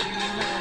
you.